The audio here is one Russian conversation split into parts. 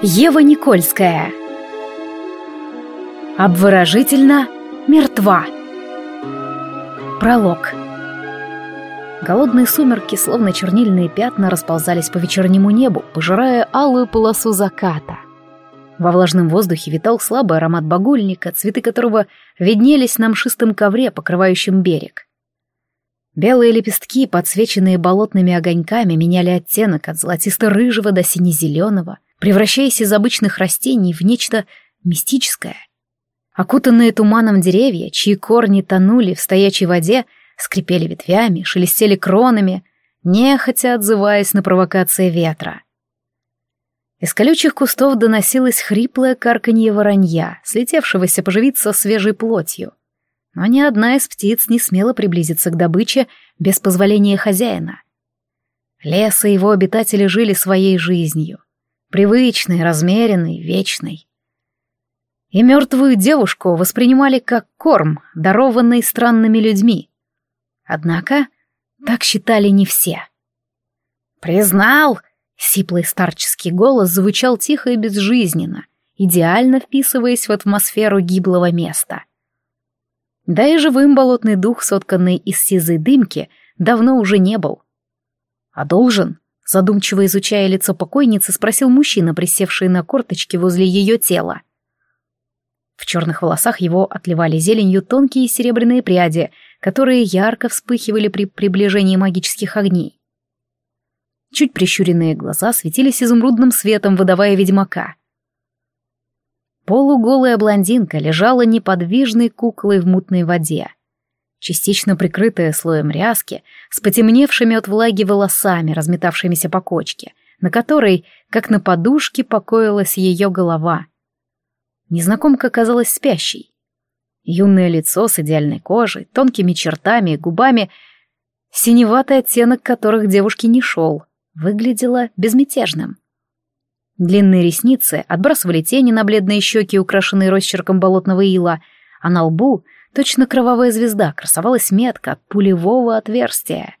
Ева Никольская. Обворожительно мертва. Пролог. Голодные сумерки, словно чернильные пятна, расползались по вечернему небу, пожирая алую полосу заката. Во влажном воздухе витал слабый аромат багульника, цветы которого виднелись на мшистом ковре, покрывающем берег. Белые лепестки, подсвеченные болотными огоньками, меняли оттенок от золотисто-рыжего до сине-зеленого, превращаясь из обычных растений в нечто мистическое. Окутанные туманом деревья, чьи корни тонули в стоячей воде, скрипели ветвями, шелестели кронами, нехотя отзываясь на провокации ветра. Из колючих кустов доносилось хриплое карканье воронья, слетевшегося поживиться свежей плотью. Но ни одна из птиц не смела приблизиться к добыче без позволения хозяина. Лес и его обитатели жили своей жизнью, привычной, размеренной, вечной. И мертвую девушку воспринимали как корм, дарованный странными людьми. Однако так считали не все. «Признал!» Сиплый старческий голос звучал тихо и безжизненно, идеально вписываясь в атмосферу гиблого места. Да и живым болотный дух, сотканный из сизой дымки, давно уже не был. «А должен?» — задумчиво изучая лицо покойницы, спросил мужчина, присевший на корточки возле ее тела. В черных волосах его отливали зеленью тонкие серебряные пряди, которые ярко вспыхивали при приближении магических огней. Чуть прищуренные глаза светились изумрудным светом, выдавая ведьмака. Полуголая блондинка лежала неподвижной куклой в мутной воде, частично прикрытая слоем ряски, с потемневшими от влаги волосами, разметавшимися по кочке, на которой, как на подушке, покоилась ее голова. Незнакомка казалась спящей. Юное лицо с идеальной кожей, тонкими чертами и губами, синеватый оттенок которых девушке не шел выглядело безмятежным. Длинные ресницы отбрасывали тени на бледные щеки, украшенные росчерком болотного ила, а на лбу, точно кровавая звезда, красовалась метка от пулевого отверстия.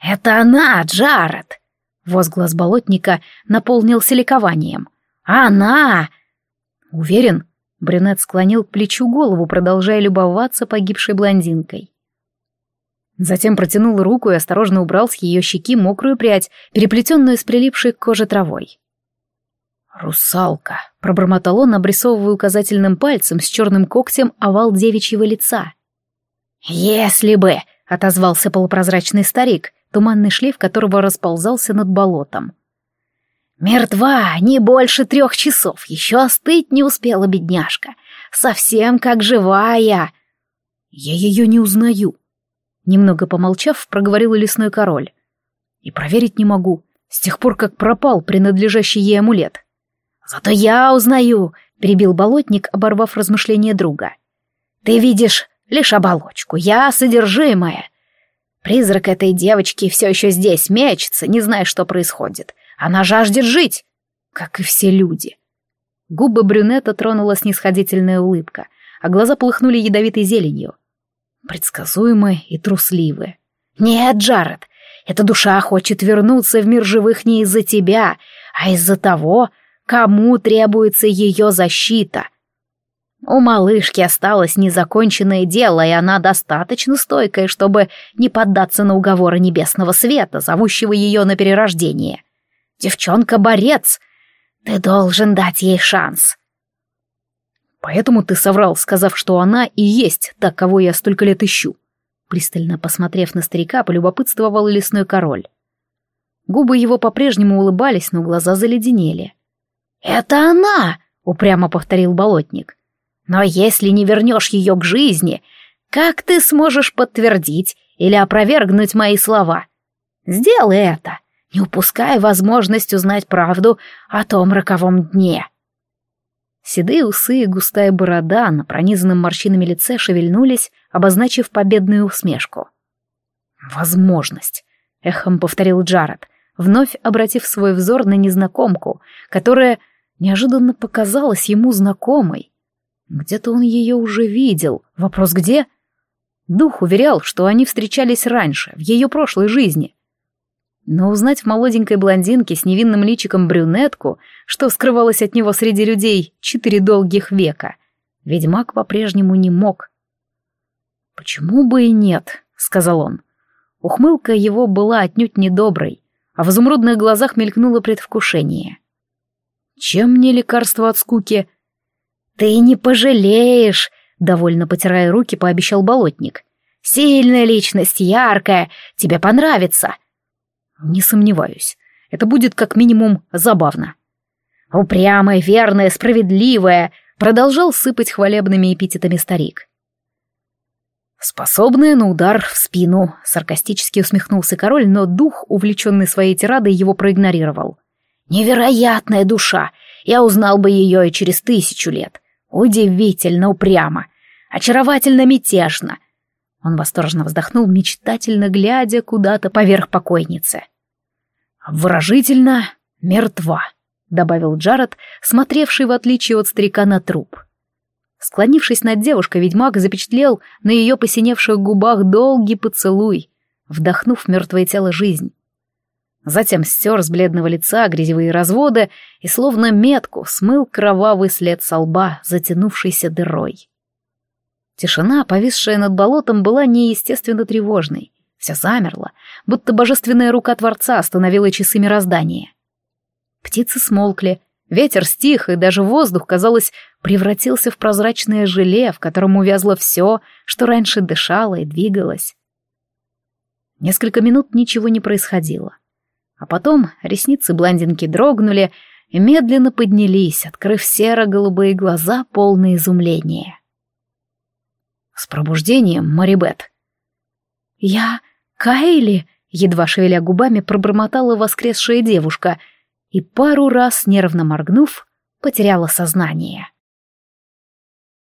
«Это она, Джаред!» Возглас болотника наполнился ликованием. «Она!» «Уверен?» Брюнет склонил к плечу голову, продолжая любоваться погибшей блондинкой. Затем протянул руку и осторожно убрал с ее щеки мокрую прядь, переплетенную с прилипшей к коже травой. «Русалка», — пробормотал он, обрисовывая указательным пальцем с черным когтем овал девичьего лица. «Если бы», — отозвался полупрозрачный старик, туманный шлейф которого расползался над болотом. «Мертва не больше трех часов, еще остыть не успела бедняжка. Совсем как живая». «Я ее не узнаю», Немного помолчав, проговорил лесной король. И проверить не могу, с тех пор, как пропал принадлежащий ей амулет. «Зато я узнаю», — перебил болотник, оборвав размышления друга. «Ты видишь лишь оболочку, я содержимое. Призрак этой девочки все еще здесь мечется, не зная, что происходит. Она жаждет жить, как и все люди». Губы брюнета тронула снисходительная улыбка, а глаза полыхнули ядовитой зеленью предсказуемы и трусливы. «Нет, Джаред, эта душа хочет вернуться в мир живых не из-за тебя, а из-за того, кому требуется ее защита. У малышки осталось незаконченное дело, и она достаточно стойкая, чтобы не поддаться на уговоры небесного света, зовущего ее на перерождение. Девчонка-борец, ты должен дать ей шанс. Поэтому ты соврал, сказав, что она и есть та, кого я столько лет ищу. Пристально посмотрев на старика, полюбопытствовал лесной король. Губы его по-прежнему улыбались, но глаза заледенели. «Это она!» — упрямо повторил болотник. «Но если не вернешь ее к жизни, как ты сможешь подтвердить или опровергнуть мои слова? Сделай это, не упускай возможность узнать правду о том роковом дне». Седые усы и густая борода на пронизанном морщинами лице шевельнулись, обозначив победную усмешку. «Возможность», — эхом повторил Джаред, вновь обратив свой взор на незнакомку, которая неожиданно показалась ему знакомой. Где-то он ее уже видел. Вопрос где? Дух уверял, что они встречались раньше, в ее прошлой жизни. Но узнать в молоденькой блондинке с невинным личиком брюнетку, что скрывалось от него среди людей четыре долгих века, ведьмак по-прежнему не мог. «Почему бы и нет?» — сказал он. Ухмылка его была отнюдь недоброй, а в изумрудных глазах мелькнуло предвкушение. «Чем мне лекарство от скуки?» «Ты не пожалеешь!» — довольно потирая руки, пообещал болотник. «Сильная личность, яркая, тебе понравится!» Не сомневаюсь. Это будет как минимум забавно. Упрямая, верная, справедливая, продолжал сыпать хвалебными эпитетами старик. Способная на удар в спину, саркастически усмехнулся король, но дух, увлеченный своей тирадой, его проигнорировал. Невероятная душа! Я узнал бы ее и через тысячу лет. Удивительно упрямо, очаровательно мятежно, он восторженно вздохнул, мечтательно глядя куда-то поверх покойницы. «Выражительно мертва», — добавил Джаред, смотревший в отличие от старика на труп. Склонившись над девушкой, ведьмак запечатлел на ее посиневших губах долгий поцелуй, вдохнув мертвое тело жизнь. Затем стер с бледного лица грязевые разводы и словно метку смыл кровавый след со лба, затянувшийся дырой. Тишина, повисшая над болотом, была неестественно тревожной. Все замерло, будто божественная рука Творца остановила часы мироздания. Птицы смолкли, ветер стих, и даже воздух, казалось, превратился в прозрачное желе, в котором увязло все, что раньше дышало и двигалось. Несколько минут ничего не происходило. А потом ресницы блондинки дрогнули и медленно поднялись, открыв серо-голубые глаза, полные изумления. «С пробуждением, Марибет!» «Я Кайли!» — едва шевеля губами пробормотала воскресшая девушка и пару раз, нервно моргнув, потеряла сознание.